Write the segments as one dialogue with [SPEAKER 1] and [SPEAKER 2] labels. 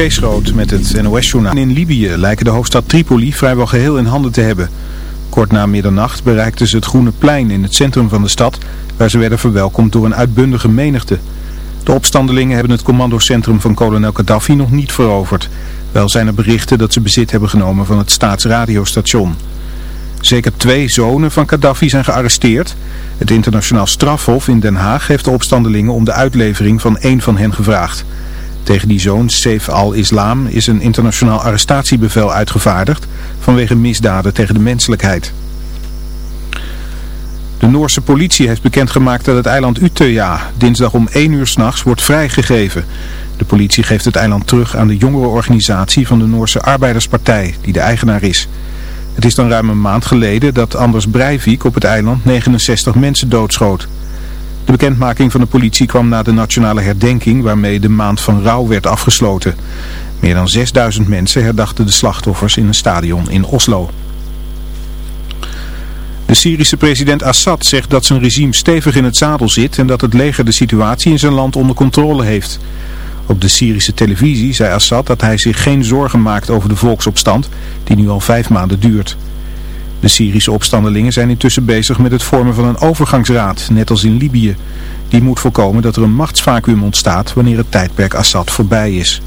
[SPEAKER 1] Kees met het NOS-journaal. In Libië lijken de hoofdstad Tripoli vrijwel geheel in handen te hebben. Kort na middernacht bereikten ze het Groene Plein in het centrum van de stad, waar ze werden verwelkomd door een uitbundige menigte. De opstandelingen hebben het commandocentrum van kolonel Gaddafi nog niet veroverd. Wel zijn er berichten dat ze bezit hebben genomen van het staatsradiostation. Zeker twee zonen van Gaddafi zijn gearresteerd. Het internationaal strafhof in Den Haag heeft de opstandelingen om de uitlevering van één van hen gevraagd. Tegen die zoon, Saif al-Islam, is een internationaal arrestatiebevel uitgevaardigd vanwege misdaden tegen de menselijkheid. De Noorse politie heeft bekendgemaakt dat het eiland Utøya dinsdag om 1 uur s'nachts wordt vrijgegeven. De politie geeft het eiland terug aan de jongerenorganisatie van de Noorse Arbeiderspartij, die de eigenaar is. Het is dan ruim een maand geleden dat Anders Breivik op het eiland 69 mensen doodschoot. De bekendmaking van de politie kwam na de nationale herdenking waarmee de maand van rouw werd afgesloten. Meer dan 6000 mensen herdachten de slachtoffers in een stadion in Oslo. De Syrische president Assad zegt dat zijn regime stevig in het zadel zit en dat het leger de situatie in zijn land onder controle heeft. Op de Syrische televisie zei Assad dat hij zich geen zorgen maakt over de volksopstand die nu al vijf maanden duurt. De Syrische opstandelingen zijn intussen bezig met het vormen van een overgangsraad, net als in Libië. Die moet voorkomen dat er een machtsvacuum ontstaat wanneer het tijdperk Assad voorbij is.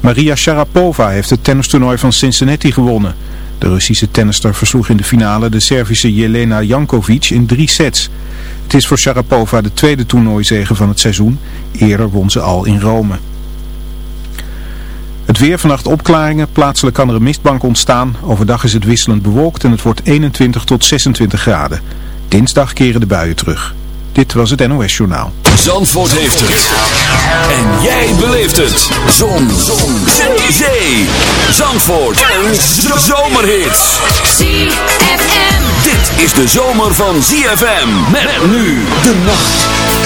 [SPEAKER 1] Maria Sharapova heeft het tennistoernooi van Cincinnati gewonnen. De Russische tennister versloeg in de finale de Servische Jelena Jankovic in drie sets. Het is voor Sharapova de tweede toernooizege van het seizoen. Eerder won ze al in Rome. Het weer vannacht opklaringen, plaatselijk kan er een mistbank ontstaan. Overdag is het wisselend bewolkt en het wordt 21 tot 26 graden. Dinsdag keren de buien terug. Dit was het NOS Journaal.
[SPEAKER 2] Zandvoort heeft het. En jij beleeft het. Zon. Zon. Zee. Zee. Zandvoort. En zomerhits. ZFM. Dit is de zomer van ZFM. Met nu de nacht.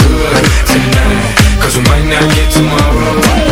[SPEAKER 3] tonight. Not get tomorrow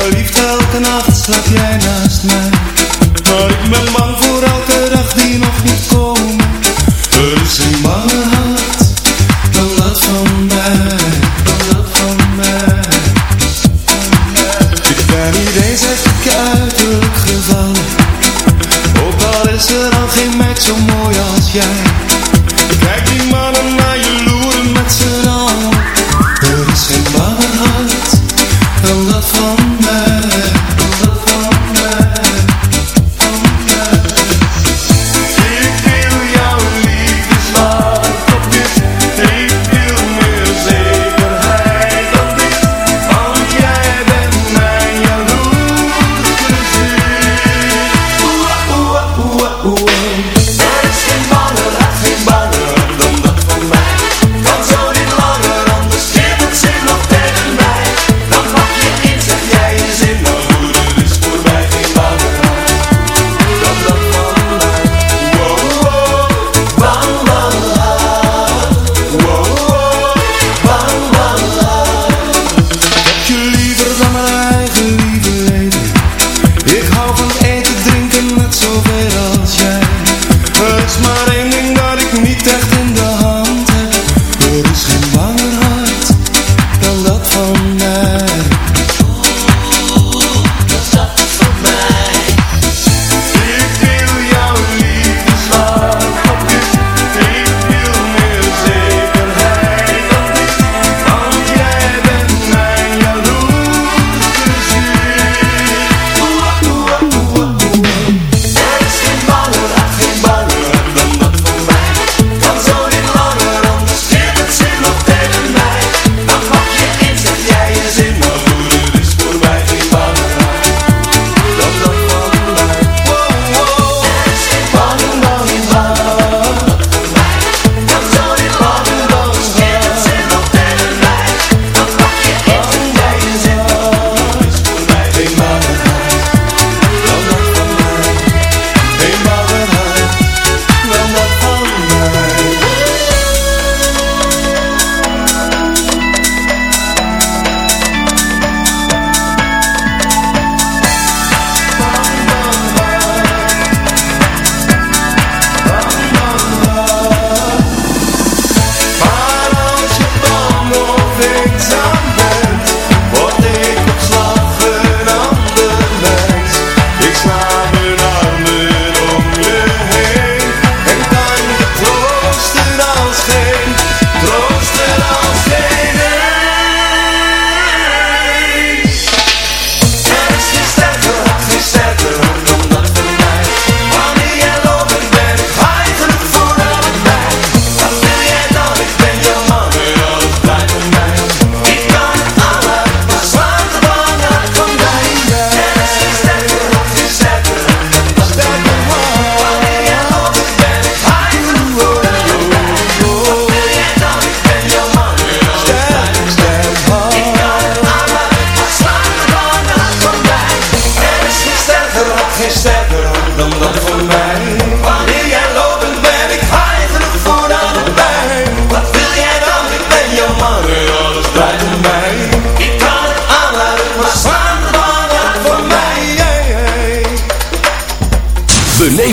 [SPEAKER 3] Jouw liefde elke nacht slaap jij naast mij. Maar ik ben bang voor elke dag die nog
[SPEAKER 4] niet komt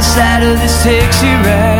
[SPEAKER 4] the side of this taxi ride.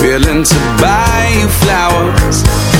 [SPEAKER 5] willing to buy you flowers.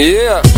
[SPEAKER 6] Yeah.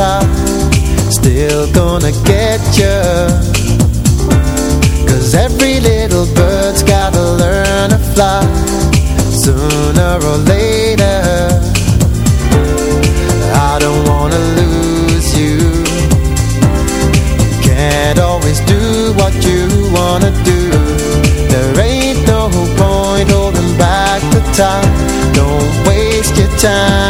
[SPEAKER 7] top Still gonna get you Cause every little bird's gotta learn to fly Sooner or later. I don't wanna lose you. Can't always do what you wanna do. There ain't no point holding back the top Don't waste your time.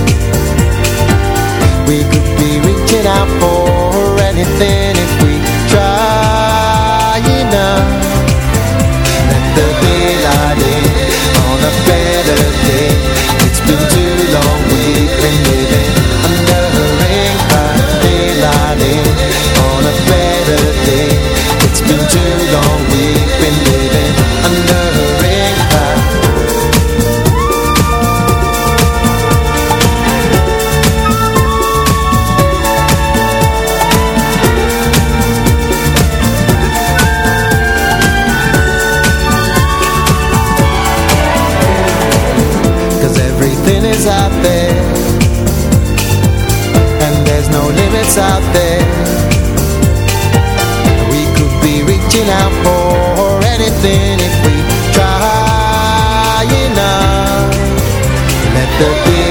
[SPEAKER 7] for anything. the day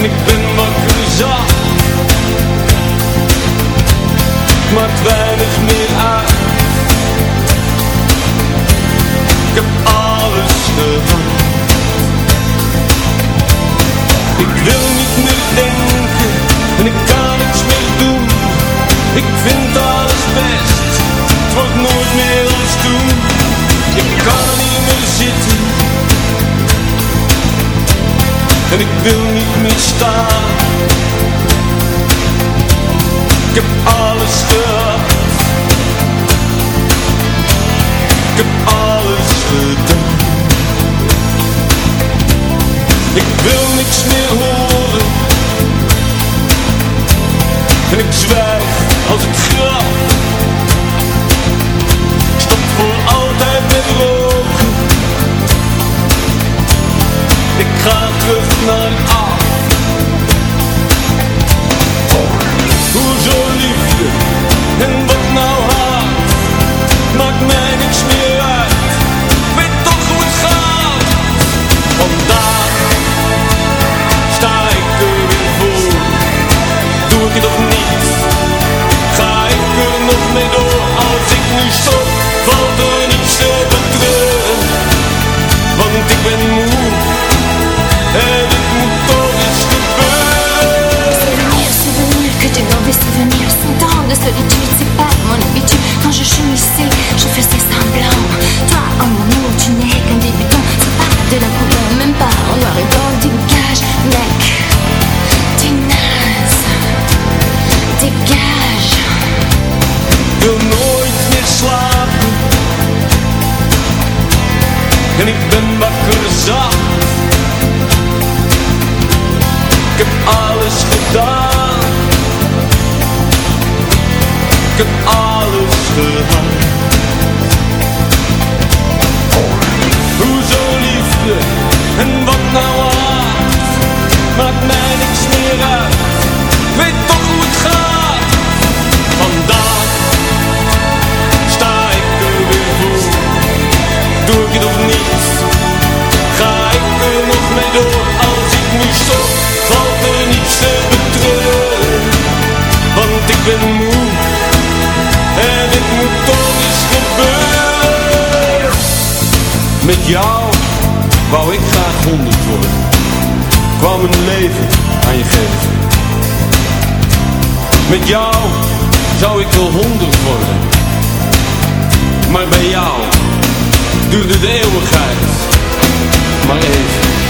[SPEAKER 8] en ik ben wakker ik Maakt weinig meer uit. Ik heb alles gedaan. Ik wil niet meer denken en ik kan niets meer doen. Ik vind alles best, het wordt nooit meer en ik wil niet meer staan. Ik heb alles gehad.
[SPEAKER 9] Ik heb alles gedaan. Ik wil niks meer horen. En ik zwijg als ik graf. Stop voor altijd met rood. none solitude, c'est pas mon habitude. Quand je chemissais, je faisais semblant. Toi, en mon amour, tu n'es qu'un débutant. C'est pas de la couleur, même pas en noir et blanc. Dégage, mec, t'es naze. Dégage. Wil nooit meer slapen. En ik ben wakker zacht. Ik heb alles gedaan. Heb alles gehad. Met jou wou ik graag honderd worden. Kwam een leven aan je geven. Met jou zou ik wel honderd worden. Maar bij jou duurde de eeuwigheid maar even.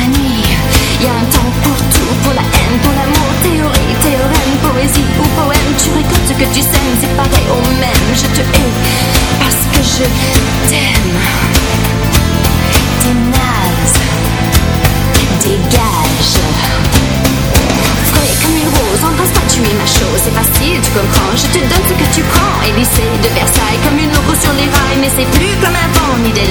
[SPEAKER 10] Y a un temps pour tout, pour la haine, pour l'amour Théorie, théorème, poésie ou poème. Tu récoltes ce que tu sèmes, c'est pareil au même. Je te hais parce que je t'aime. T'es naze Dégage. Frais comme une rose, embrasse pas, tu es ma chose C'est facile, tu comprends, je te donne ce que tu prends Élysée de Versailles, comme une loco sur les rails Mais c'est plus comme avant, ni des